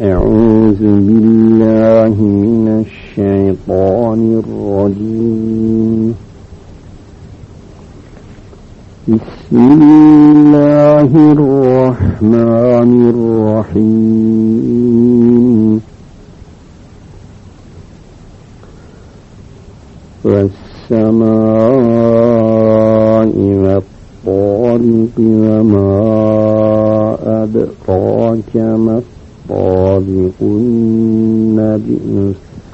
أعوذ بالله من الشيطان الرجيم. بسم الله الرحمن الرحيم. والسماء والطارق وما أدراك ما الطارق النبي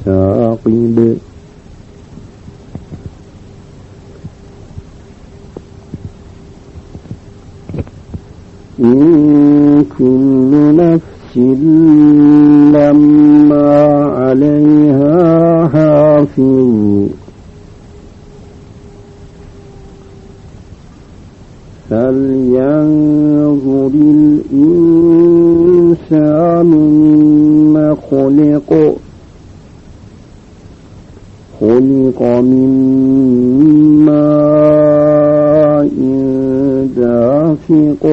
الثاقب إن كل نفس لما عليها حافظ فلينظر خلق خلق من ماء دافق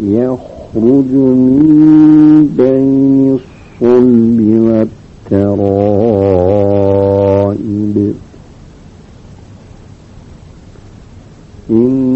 يخرج من بين الصلب والترائب. إنه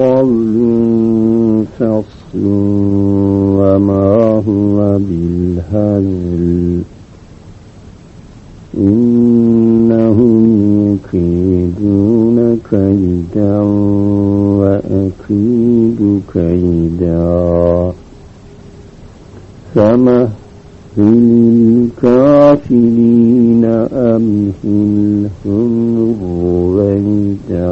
لقول فصل وما هو بالهزل إنهم يكيدون كيدا وأكيد كيدا فمهل الكافرين أمهلهم رويدا